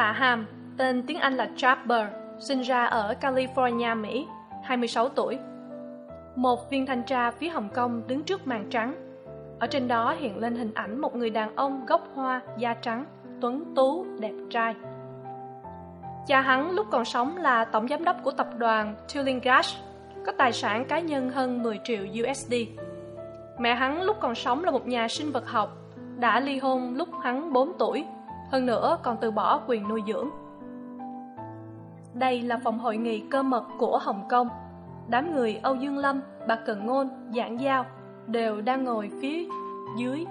Tạ Graham, tên tiếng Anh là Trapper, sinh ra ở California, Mỹ, 26 tuổi. Một viên thanh tra phía Hồng Kông đứng trước màn trắng. Ở trên đó hiện lên hình ảnh một người đàn ông gốc hoa, da trắng, tuấn tú, đẹp trai. Cha hắn lúc còn sống là tổng giám đốc của tập đoàn Tulling có tài sản cá nhân hơn 10 triệu USD. Mẹ hắn lúc còn sống là một nhà sinh vật học, đã ly hôn lúc hắn 4 tuổi hơn nữa, còn từ bỏ quyền nuôi dưỡng. Đây là phòng hội nghị cơ mật của hồng kông. Đám người âu dương lâm, bà cần ngôn, giảng giao đều đang ngồi phía dưới.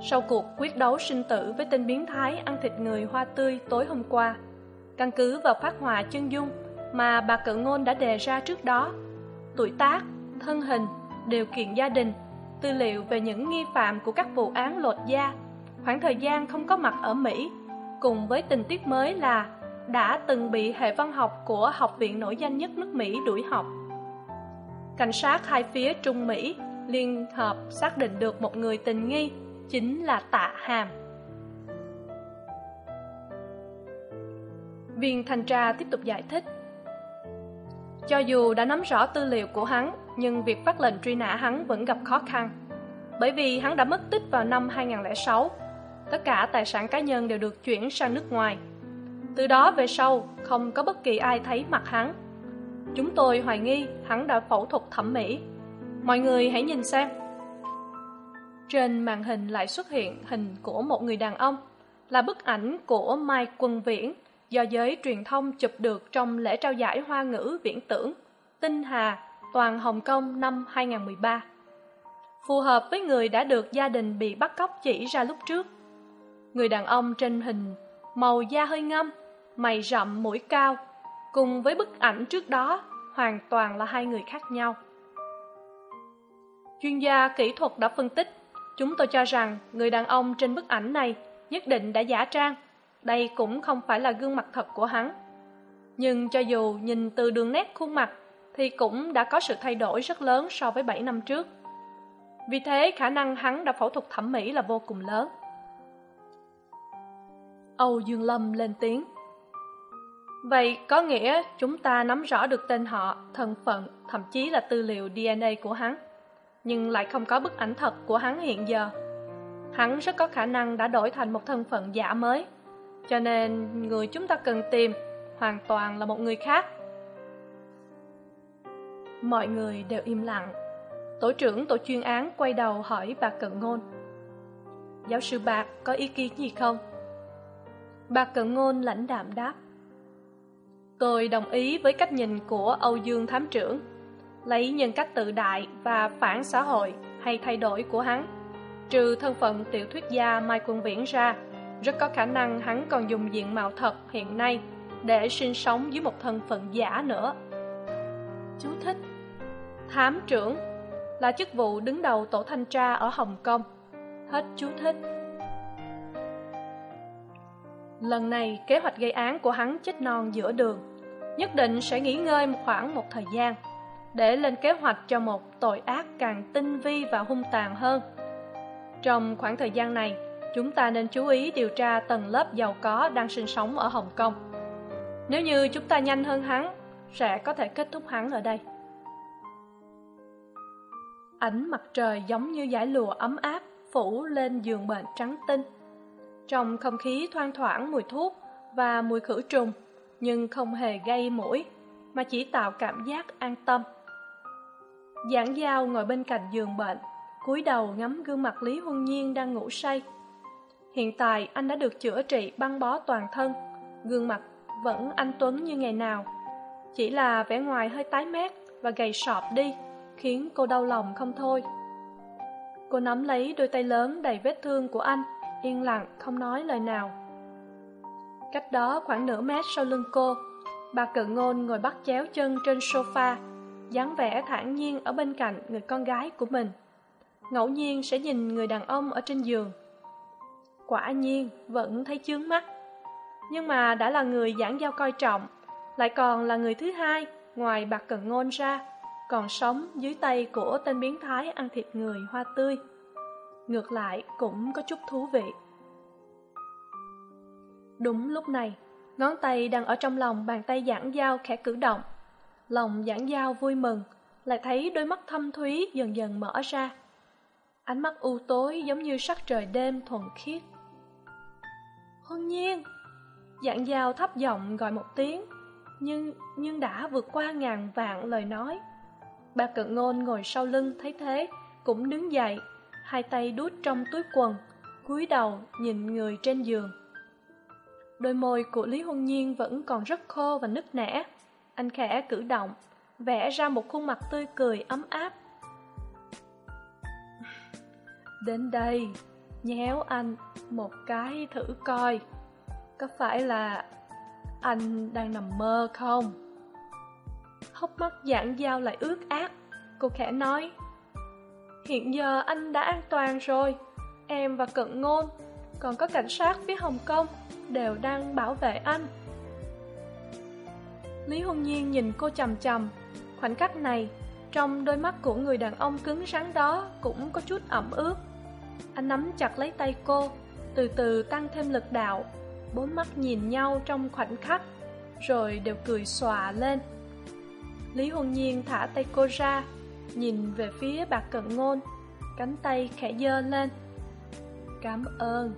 Sau cuộc quyết đấu sinh tử với tên biến thái ăn thịt người hoa tươi tối hôm qua, căn cứ vào phát họa chân dung mà bà cận ngôn đã đề ra trước đó, tuổi tác, thân hình điều kiện gia đình, tư liệu về những nghi phạm của các vụ án lột da khoảng thời gian không có mặt ở mỹ, cùng với tình tiết mới là đã từng bị hệ văn học của học viện nổi danh nhất nước mỹ đuổi học. Cảnh sát hai phía trung mỹ liên hợp xác định được một người tình nghi, chính là tạ hàm. Viên thanh tra tiếp tục giải thích. Cho dù đã nắm rõ tư liệu của hắn, nhưng việc phát lệnh truy nã hắn vẫn gặp khó khăn, bởi vì hắn đã mất tích vào năm 2006 tất cả tài sản cá nhân đều được chuyển sang nước ngoài. Từ đó về sau, không có bất kỳ ai thấy mặt hắn. Chúng tôi hoài nghi hắn đã phẫu thuật thẩm mỹ. Mọi người hãy nhìn xem. Trên màn hình lại xuất hiện hình của một người đàn ông, là bức ảnh của mai quân viễn, do giới truyền thông chụp được trong lễ trao giải hoa ngữ viễn tưởng, tinh hà, toàn hồng kông năm 2013 phù hợp với người đã được gia đình bị bắt cóc chỉ ra lúc trước người đàn ông trên hình màu da hơi ngâm, mày rậm mũi cao, cùng với bức ảnh trước đó hoàn toàn là hai người khác nhau. Chuyên gia kỹ thuật đã phân tích, chúng tôi cho rằng người đàn ông trên bức ảnh này nhất định đã giả trang. Đây cũng không phải là gương mặt thật của hắn. Nhưng cho dù nhìn từ đường nét khuôn mặt thì cũng đã có sự thay đổi rất lớn so với bảy năm trước. Vì thế, khả năng hắn đã phẫu thuật thẩm mỹ là vô cùng lớn âu dương lâm lên tiếng. Vậy có nghĩa chúng ta nắm rõ được tên họ, thân phận, thậm chí là tư liệu dna của hắn. Nhưng lại không có bức ảnh thật của hắn hiện giờ. Hắn rất có khả năng đã đổi thành một thân phận giả mới. Cho nên người chúng ta cần tìm hoàn toàn là một người khác. Mọi người đều im lặng. Tổ trưởng tổ chuyên án quay đầu hỏi bà cận ngôn. Giáo sư bạc có ý kiến gì không? Bà cận ngôn lãnh đạm đáp. Tôi đồng ý với cách nhìn của âu dương thám trưởng. Lấy nhân cách tự đại và phản xã hội hay thay đổi của hắn. Trừ thân phận tiểu thuyết gia mai quân viễn ra, rất có khả năng hắn còn dùng diện mạo thật hiện nay để sinh sống dưới một thân phận giả nữa. Chú thích. Thám trưởng là chức vụ đứng đầu tổ thanh tra ở hồng kông. Hết chú thích lần này, kế hoạch gây án của hắn chết non giữa đường. Nhất định sẽ nghỉ ngơi khoảng một thời gian, để lên kế hoạch cho một tội ác càng tinh vi và hung tàn hơn. Trong khoảng thời gian này, chúng ta nên chú ý điều tra tầng lớp giàu có đang sinh sống ở hồng kông. Nếu như chúng ta nhanh hơn hắn, sẽ có thể kết thúc hắn ở đây. Ánh mặt trời giống như dải lụa ấm áp phủ lên giường bệnh trắng tinh trong không khí thoang thoảng mùi thuốc và mùi khử trùng, nhưng không hề gây mũi, mà chỉ tạo cảm giác an tâm. Giảng giao ngồi bên cạnh giường bệnh, cúi đầu ngắm gương mặt lý huân nhiên đang ngủ say. Hiện tại anh đã được chữa trị băng bó toàn thân, gương mặt vẫn anh tuấn như ngày nào. Chỉ là vẻ ngoài hơi tái mét và gầy sọp đi, khiến cô đau lòng không thôi. Cô nắm lấy đôi tay lớn đầy vết thương của anh yên lặng, không nói lời nào. Cách đó khoảng nửa mét sau lưng cô, bà cự ngôn ngồi bắt chéo chân trên sofa, dáng vẻ thản nhiên ở bên cạnh người con gái của mình. Ngẫu nhiên sẽ nhìn người đàn ông ở trên giường. Quả nhiên, vẫn thấy chướng mắt. Nhưng mà đã là người giảng giao coi trọng, lại còn là người thứ hai ngoài bạc cần ngôn ra, còn sống dưới tay của tên biến thái ăn thịt người hoa tươi ngược lại, cũng có chút thú vị. Đúng lúc này, ngón tay đang ở trong lòng bàn tay giảng giao khẽ cử động. Lòng giảng giao vui mừng, lại thấy đôi mắt thâm thúy dần dần mở ra. Ánh mắt u tối giống như sắc trời đêm thuần khiết. Hôn nhiên! Giảng giao thấp giọng gọi một tiếng, nhưng nhưng đã vượt qua ngàn vạn lời nói. Bà cận ngôn ngồi sau lưng thấy thế, cũng đứng dậy hai tay đút trong túi quần, cúi đầu nhìn người trên giường. Đôi môi của lý huân nhiên vẫn còn rất khô và nứt nẻ. Anh khẽ cử động, vẽ ra một khuôn mặt tươi cười ấm áp. Đến đây, nhéo anh một cái thử coi, có phải là anh đang nằm mơ không? Hốc mắt giãn dao lại ướt át, cô khẽ nói hiện giờ anh đã an toàn rồi. Em và cận ngôn, còn có cảnh sát phía hồng kông, đều đang bảo vệ anh. Lý hôn nhiên nhìn cô chầm chầm. khoảnh khắc này, trong đôi mắt của người đàn ông cứng rắn đó cũng có chút ẩm ướt. Anh nắm chặt lấy tay cô, từ từ tăng thêm lực đạo. Bốn mắt nhìn nhau trong khoảnh khắc, rồi đều cười xòa lên. Lý hôn nhiên thả tay cô ra nhìn về phía bạc cận ngôn, cánh tay khẽ giơ lên. Cảm ơn.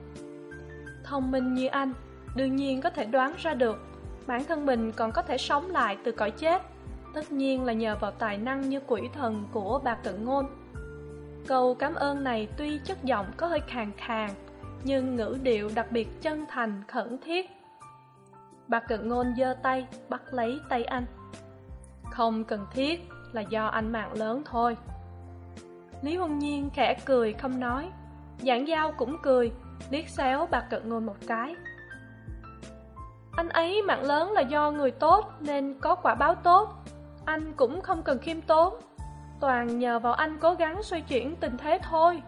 Thông minh như anh, đương nhiên có thể đoán ra được. Bản thân mình còn có thể sống lại từ cõi chết. Tất nhiên là nhờ vào tài năng như quỷ thần của bạc cận ngôn. Câu cảm ơn này tuy chất giọng có hơi khàn khàn, nhưng ngữ điệu đặc biệt chân thành, khẩn thiết. Bà cận ngôn giơ tay, bắt lấy tay anh. Không cần thiết là do anh mạng lớn thôi. Lý huân nhiên khẽ cười không nói. Giảng giao cũng cười, liếc xéo bà cận ngôn một cái. Anh ấy mạng lớn là do người tốt nên có quả báo tốt. Anh cũng không cần khiêm tốn. Toàn nhờ vào anh cố gắng xoay chuyển tình thế thôi.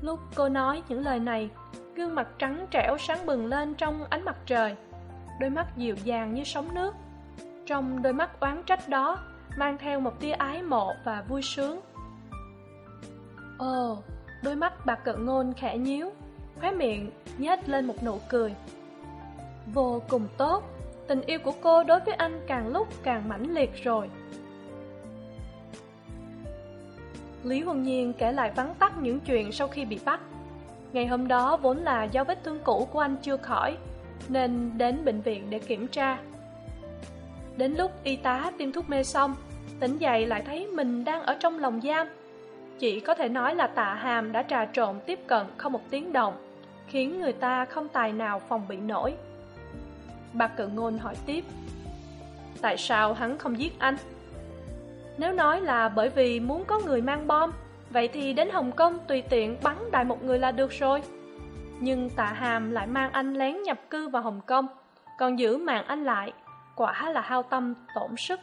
Lúc cô nói những lời này, gương mặt trắng trẻo sáng bừng lên trong ánh mặt trời. Đôi mắt dịu dàng như sóng nước. Trong đôi mắt oán trách đó mang theo một tia ái mộ và vui sướng. Ồ, đôi mắt bà cận ngôn khẽ nhíu, khóe miệng nhếch lên một nụ cười. Vô cùng tốt, tình yêu của cô đối với anh càng lúc càng mãnh liệt rồi. Lý huân nhiên kể lại vắn tắt những chuyện sau khi bị bắt. Ngày hôm đó vốn là do vết thương cũ của anh chưa khỏi, nên đến bệnh viện để kiểm tra đến lúc y tá tiêm thuốc mê xong, tỉnh dậy lại thấy mình đang ở trong lòng giam. Chỉ có thể nói là tạ hàm đã trà trộn tiếp cận không một tiếng động, khiến người ta không tài nào phòng bị nổi. Bà cự ngôn hỏi tiếp, tại sao hắn không giết anh? Nếu nói là bởi vì muốn có người mang bom, vậy thì đến hồng kông tùy tiện bắn đại một người là được rồi. Nhưng tạ hàm lại mang anh lén nhập cư vào hồng kông, còn giữ mạng anh lại quả là hao tâm, tổn sức.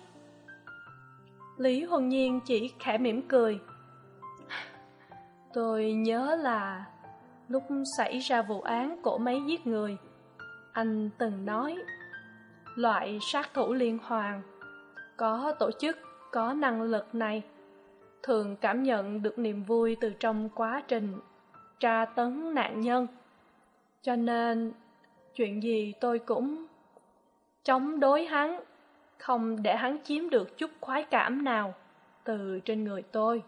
Lý huân nhiên chỉ khẽ mỉm cười. Tôi nhớ là lúc xảy ra vụ án cổ máy giết người, anh từng nói, loại sát thủ liên hoàn, có tổ chức, có năng lực này, thường cảm nhận được niềm vui từ trong quá trình tra tấn nạn nhân. Cho nên, chuyện gì tôi cũng chống đối hắn, không để hắn chiếm được chút khoái cảm nào từ trên người tôi.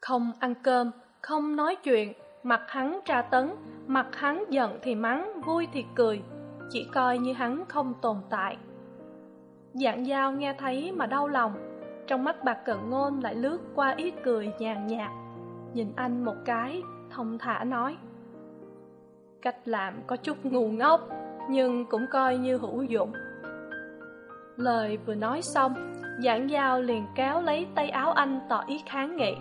Không ăn cơm, không nói chuyện, mặt hắn tra tấn, mặt hắn giận thì mắng, vui thì cười, chỉ coi như hắn không tồn tại. Dạng dao nghe thấy mà đau lòng, trong mắt bạc cận ngôn lại lướt qua ý cười nhàn nhạt, nhìn anh một cái, thông thả nói, cách làm có chút ngu ngốc nhưng cũng coi như hữu dụng. Lời vừa nói xong, giảng giao liền kéo lấy tay áo anh tỏ ý kháng nghị.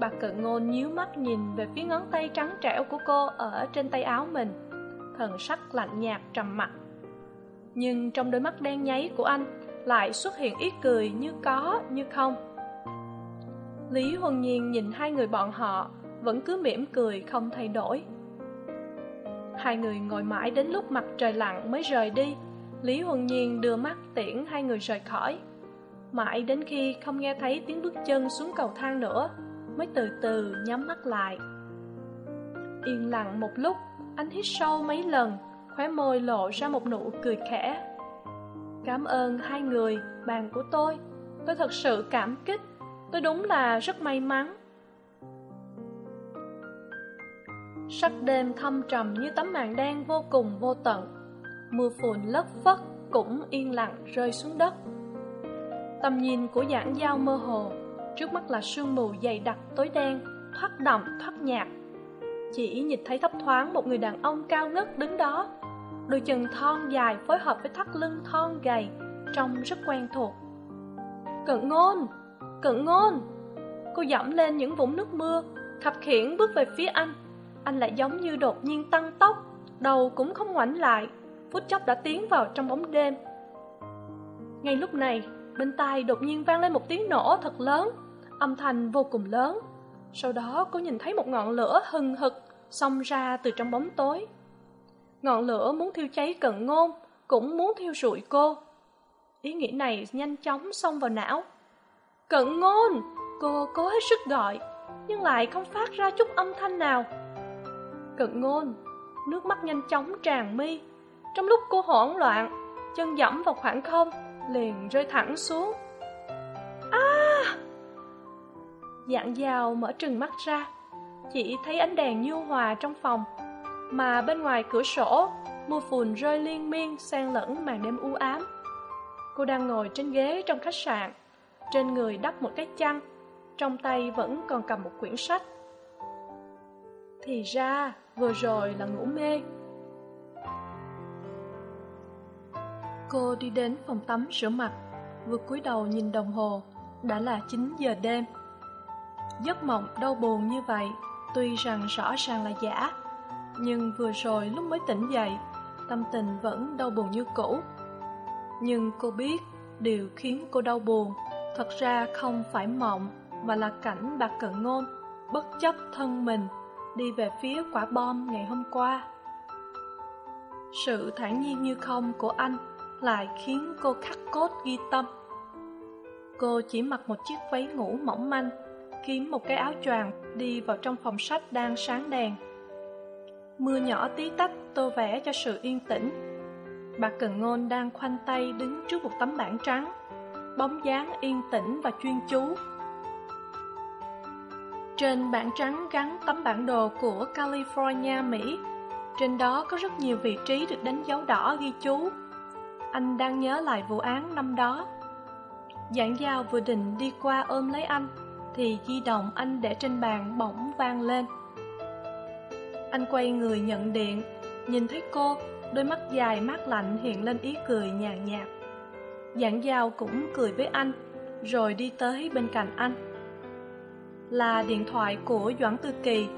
Bà cận ngôn nhíu mắt nhìn về phía ngón tay trắng trẻo của cô ở trên tay áo mình, thần sắc lạnh nhạt trầm mặc. Nhưng trong đôi mắt đen nháy của anh lại xuất hiện ý cười như có, như không. Lý huân nhiên nhìn hai người bọn họ vẫn cứ mỉm cười không thay đổi hai người ngồi mãi đến lúc mặt trời lặn mới rời đi. Lý huân nhiên đưa mắt tiễn hai người rời khỏi. Mãi đến khi không nghe thấy tiếng bước chân xuống cầu thang nữa, mới từ từ nhắm mắt lại. Yên lặng một lúc, anh hít sâu mấy lần, khóe môi lộ ra một nụ cười khẽ. Cảm ơn hai người, bạn của tôi. Tôi thật sự cảm kích. Tôi đúng là rất may mắn. Sắc đêm thâm trầm như tấm màn đen vô cùng vô tận. Mưa phùn lất phất cũng yên lặng rơi xuống đất. Tầm nhìn của giảng giao mơ hồ, trước mắt là sương mù dày đặc tối đen, thoát đậm, thoát nhạt. Chỉ nhìn thấy thấp thoáng một người đàn ông cao ngất đứng đó. Đôi chân thon dài phối hợp với thắt lưng thon gầy, trông rất quen thuộc. Cận ngôn cận ngôn! Cô dẫm lên những vũng nước mưa, khập khiễng bước về phía anh anh lại giống như đột nhiên tăng tốc, đầu cũng không ngoảnh lại, phút chốc đã tiến vào trong bóng đêm. Ngay lúc này, bên tai đột nhiên vang lên một tiếng nổ thật lớn, âm thanh vô cùng lớn. Sau đó cô nhìn thấy một ngọn lửa hừng hực xông ra từ trong bóng tối. Ngọn lửa muốn thiêu cháy cận ngôn, cũng muốn thiêu rụi cô. Ý nghĩ này nhanh chóng xông vào não. Cận ngôn! Cô cố hết sức gọi, nhưng lại không phát ra chút âm thanh nào cận ngôn. Nước mắt nhanh chóng tràn mi. Trong lúc cô hoảng loạn, chân dẫm vào khoảng không, liền rơi thẳng xuống. A! À! dạng dào mở trừng mắt ra. Chỉ thấy ánh đèn nhu hòa trong phòng, mà bên ngoài cửa sổ, mưa phùn rơi liên miên xen lẫn màn đêm u ám. Cô đang ngồi trên ghế trong khách sạn, trên người đắp một cái chăn, trong tay vẫn còn cầm một quyển sách thì ra, vừa rồi là ngủ mê. Cô đi đến phòng tắm rửa mặt, vừa cúi đầu nhìn đồng hồ, đã là chín giờ đêm. Giấc mộng đau buồn như vậy, tuy rằng rõ ràng là giả, nhưng vừa rồi lúc mới tỉnh dậy, tâm tình vẫn đau buồn như cũ. Nhưng cô biết, điều khiến cô đau buồn thật ra không phải mộng mà là cảnh bạc cận ngôn bất chấp thân mình đi về phía quả bom ngày hôm qua. Sự thản nhiên như không của anh lại khiến cô khắc cốt ghi tâm. Cô chỉ mặc một chiếc váy ngủ mỏng manh, kiếm một cái áo choàng đi vào trong phòng sách đang sáng đèn. Mưa nhỏ tí tách tô vẽ cho sự yên tĩnh. Bà cần ngôn đang khoanh tay đứng trước một tấm bảng trắng, bóng dáng yên tĩnh và chuyên chú trên bảng trắng gắn tấm bản đồ của california, mỹ. Trên đó có rất nhiều vị trí được đánh dấu đỏ ghi chú. Anh đang nhớ lại vụ án năm đó. Giảng giao vừa định đi qua ôm lấy anh, thì di động anh để trên bàn bỗng vang lên. Anh quay người nhận điện, nhìn thấy cô, đôi mắt dài mát lạnh hiện lên ý cười nhàn nhạt. Giảng giao cũng cười với anh, rồi đi tới bên cạnh anh là điện thoại của doãn tư kỳ.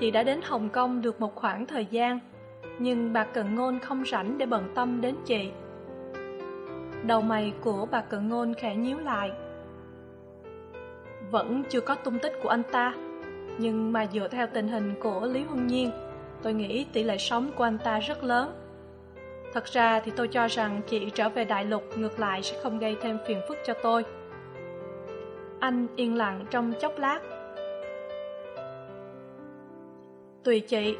Chị đã đến hồng kông được một khoảng thời gian, nhưng bà cận ngôn không rảnh để bận tâm đến chị. Đầu mày của bà cận ngôn khẽ nhíu lại. Vẫn chưa có tung tích của anh ta, nhưng mà dựa theo tình hình của lý huân nhiên, tôi nghĩ tỷ lệ sống của anh ta rất lớn. Thật ra thì tôi cho rằng chị trở về đại lục ngược lại sẽ không gây thêm phiền phức cho tôi anh yên lặng trong chốc lát. Tùy chị,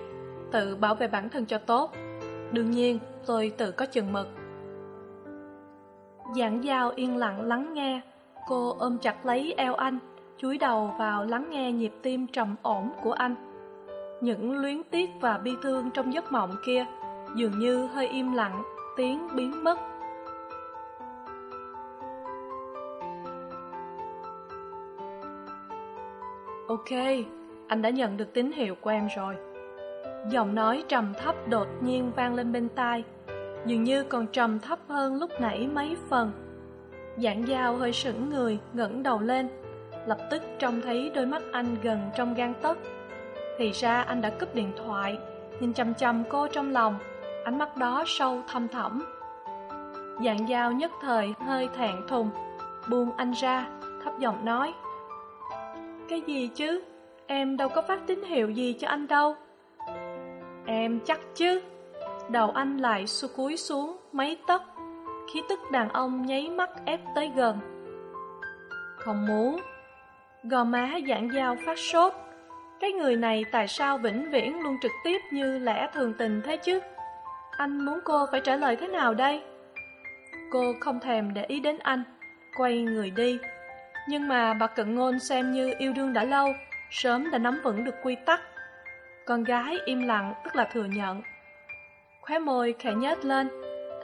tự bảo vệ bản thân cho tốt. Đương nhiên, tôi tự có chừng mực. Giảng giao yên lặng lắng nghe, cô ôm chặt lấy eo anh, chúi đầu vào lắng nghe nhịp tim trầm ổn của anh. Những luyến tiếc và bi thương trong giấc mộng kia dường như hơi im lặng, tiếng biến mất. Ok anh đã nhận được tín hiệu của em rồi. Giọng nói trầm thấp đột nhiên vang lên bên tai dường như còn trầm thấp hơn lúc nãy mấy phần. Dạng dao hơi sững người, ngẩng đầu lên Lập tức trông thấy đôi mắt anh gần trong gan tấc. Thì ra anh đã cúp điện thoại Nhìn chăm chăm cô trong lòng Ánh mắt đó sâu thâm thẳm. Dạng dao nhất thời hơi thẹn thùng Buông anh ra, thấp giọng nói. Cái gì chứ? Em đâu có phát tín hiệu gì cho anh đâu. Em chắc chứ? Đầu anh lại xu cúi xuống mấy tấc, Khí tức đàn ông nháy mắt ép tới gần. Không muốn. Gò má dạng dao phát sốt. Cái người này tại sao vĩnh viễn luôn trực tiếp như lẽ thường tình thế chứ? Anh muốn cô phải trả lời thế nào đây? Cô không thèm để ý đến anh, Quay người đi. Nhưng mà bà cận ngôn xem như yêu đương đã lâu Sớm đã nắm vững được quy tắc. Con gái im lặng tức là thừa nhận. Khóe môi khẽ nhếch lên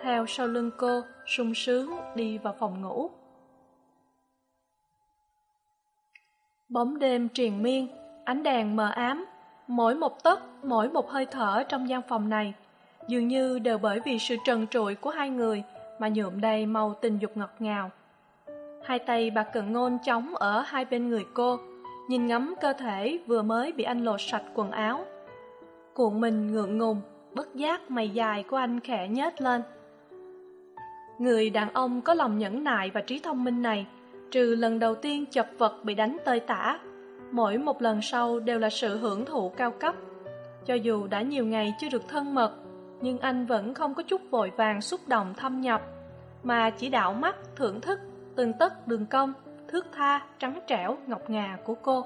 Theo sau lưng cô sung sướng đi vào phòng ngủ. Bóng đêm triền miên Ánh đèn mờ ám Mỗi một tấc, mỗi một hơi thở trong gian phòng này Dường như đều bởi vì sự trần trụi của hai người Mà nhuộm đầy màu tình dục ngọt ngào. Hai tay bà cận ngôn trống ở hai bên người cô, Nhìn ngắm cơ thể vừa mới bị anh lột sạch quần áo. Cuộn mình ngượng ngùng, Bất giác mày dài của anh khẽ nhếch lên. Người đàn ông có lòng nhẫn nại và trí thông minh này, Trừ lần đầu tiên chật vật bị đánh tơi tả, Mỗi một lần sau đều là sự hưởng thụ cao cấp. Cho dù đã nhiều ngày chưa được thân mật, Nhưng anh vẫn không có chút vội vàng xúc động thâm nhập, Mà chỉ đạo mắt thưởng thức từng tấc đường cong thước tha, trắng trẻo, ngọc ngà của cô.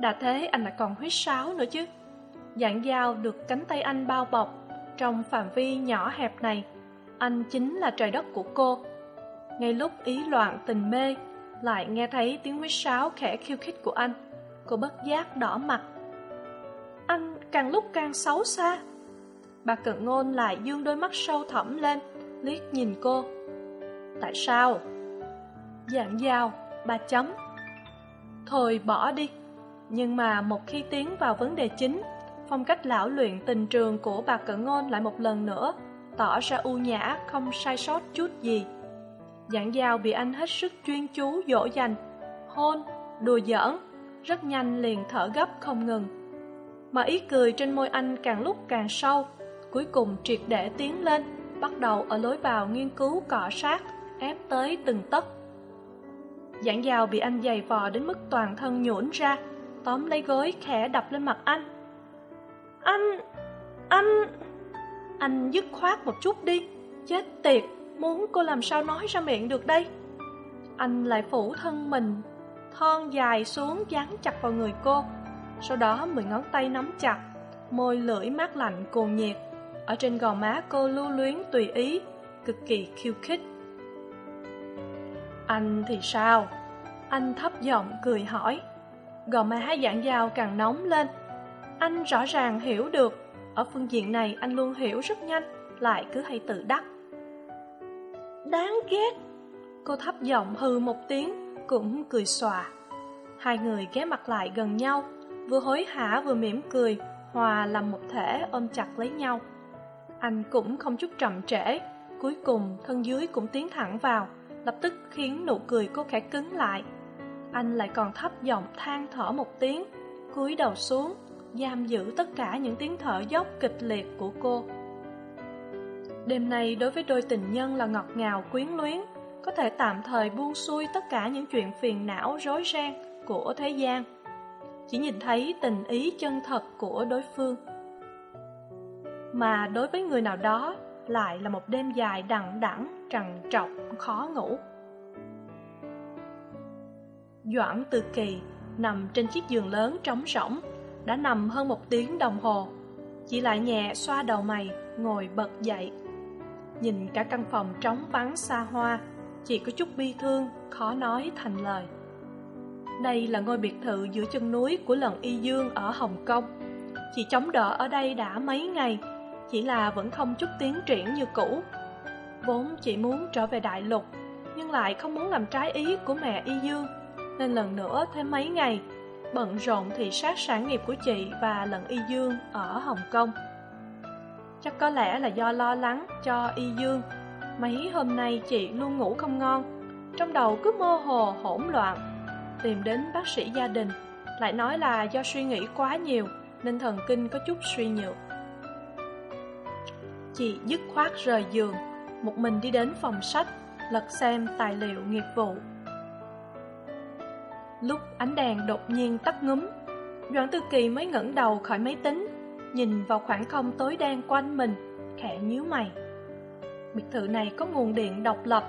Đã thế anh lại còn huyết sáo nữa chứ. Dạng dao được cánh tay anh bao bọc trong phạm vi nhỏ hẹp này. Anh chính là trời đất của cô. Ngay lúc ý loạn tình mê, lại nghe thấy tiếng huyết sáo khẽ khiêu khích của anh. Cô bất giác đỏ mặt. Anh càng lúc càng xấu xa. Bà cận ngôn lại dương đôi mắt sâu thẳm lên, liếc nhìn cô. Tại sao? Dạng dao, ba chấm. Thôi bỏ đi. Nhưng mà một khi tiến vào vấn đề chính, phong cách lão luyện tình trường của bà cận ngôn lại một lần nữa, tỏ ra u nhã, không sai sót chút gì. Dạng dao bị anh hết sức chuyên chú, dỗ dành, hôn, đùa giỡn, rất nhanh liền thở gấp không ngừng. Mà ý cười trên môi anh càng lúc càng sâu, cuối cùng triệt để tiến lên, bắt đầu ở lối vào nghiên cứu cọ sát, ép tới từng tấc giảng dao bị anh giày vò đến mức toàn thân nhũn ra. Tóm lấy gối, khẽ đập lên mặt anh. Anh anh anh dứt khoát một chút đi. Chết tiệt, muốn cô làm sao nói ra miệng được đây? Anh lại phủ thân mình, thon dài xuống dán chặt vào người cô. Sau đó mười ngón tay nắm chặt, môi lưỡi mát lạnh cuồng nhiệt. Ở trên gò má cô lưu luyến tùy ý, cực kỳ khiêu khích anh thì sao? Anh thấp giọng cười hỏi. Gò má dạng dao càng nóng lên. Anh rõ ràng hiểu được. Ở phương diện này anh luôn hiểu rất nhanh lại cứ hay tự đắc. Đáng ghét. Cô thấp giọng hừ một tiếng cũng cười xòa. Hai người ghé mặt lại gần nhau vừa hối hả vừa mỉm cười hòa làm một thể ôm chặt lấy nhau. Anh cũng không chút chậm trễ cuối cùng thân dưới cũng tiến thẳng vào lập tức khiến nụ cười cô khẽ cứng lại. Anh lại còn thấp giọng than thở một tiếng, cúi đầu xuống, giam giữ tất cả những tiếng thở dốc kịch liệt của cô. Đêm nay đối với đôi tình nhân là ngọt ngào, quyến luyến, có thể tạm thời buông xuôi tất cả những chuyện phiền não, rối ren của thế gian. Chỉ nhìn thấy tình ý chân thật của đối phương. Mà đối với người nào đó, lại là một đêm dài đằng đẵng, trằn trọc khó ngủ. Doãn từ kỳ nằm trên chiếc giường lớn trống rỗng, đã nằm hơn một tiếng đồng hồ. Chị lại nhẹ xoa đầu mày, ngồi bật dậy. Nhìn cả căn phòng trống vắng xa hoa chị có chút bi thương, khó nói thành lời. Đây là ngôi biệt thự giữa chân núi của lần y dương ở hồng kông. Chị chống đỡ ở đây đã mấy ngày, chỉ là vẫn không chút tiến triển như cũ vốn chị muốn trở về đại lục, nhưng lại không muốn làm trái ý của mẹ y dương. Nên lần nữa thêm mấy ngày, bận rộn thị sát sản nghiệp của chị và lần y dương ở hồng kông. Chắc có lẽ là do lo lắng cho y dương. Mấy hôm nay chị luôn ngủ không ngon, trong đầu cứ mơ hồ hỗn loạn. Tìm đến bác sĩ gia đình, lại nói là do suy nghĩ quá nhiều, nên thần kinh có chút suy nhược. Chị dứt khoát rời giường một mình đi đến phòng sách, lật xem tài liệu nghiệp vụ. Lúc ánh đèn đột nhiên tắt ngúm, doãn tư kỳ mới ngẩng đầu khỏi máy tính, nhìn vào khoảng không tối đen quanh mình, khẽ nhíu mày. Biệt thự này có nguồn điện độc lập,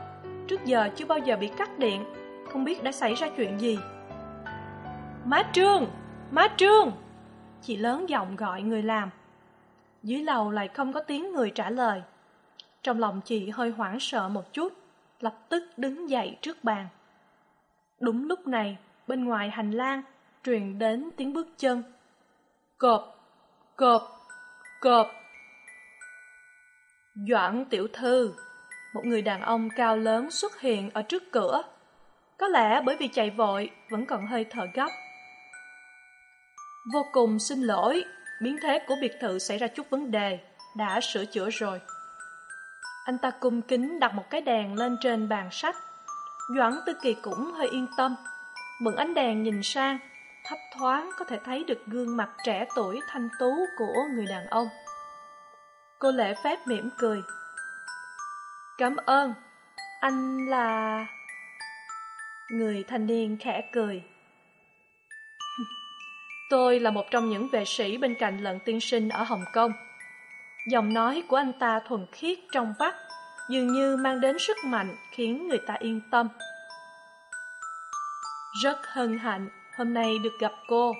trước giờ chưa bao giờ bị cắt điện, không biết đã xảy ra chuyện gì. Má trương! Má trương! Chị lớn giọng gọi người làm. Dưới lầu lại không có tiếng người trả lời trong lòng chị hơi hoảng sợ một chút, lập tức đứng dậy trước bàn. Đúng lúc này, bên ngoài hành lang truyền đến tiếng bước chân. Cộp cộp cộp. Doãn tiểu thư, một người đàn ông cao lớn xuất hiện ở trước cửa. Có lẽ bởi vì chạy vội, vẫn còn hơi thở gấp. Vô cùng xin lỗi, biến thế của biệt thự xảy ra chút vấn đề, đã sửa chữa rồi anh ta cung kính đặt một cái đèn lên trên bàn sách. Doãn tư kỳ cũng hơi yên tâm. Mượn ánh đèn nhìn sang, thấp thoáng có thể thấy được gương mặt trẻ tuổi thanh tú của người đàn ông. Cô lễ phép mỉm cười. Cảm ơn, anh là người thanh niên khẽ cười. Tôi là một trong những vệ sĩ bên cạnh lận tiên sinh ở hồng kông giọng nói của anh ta thuần khiết trong vắt, dường như mang đến sức mạnh khiến người ta yên tâm. Rất hân hạnh hôm nay được gặp cô.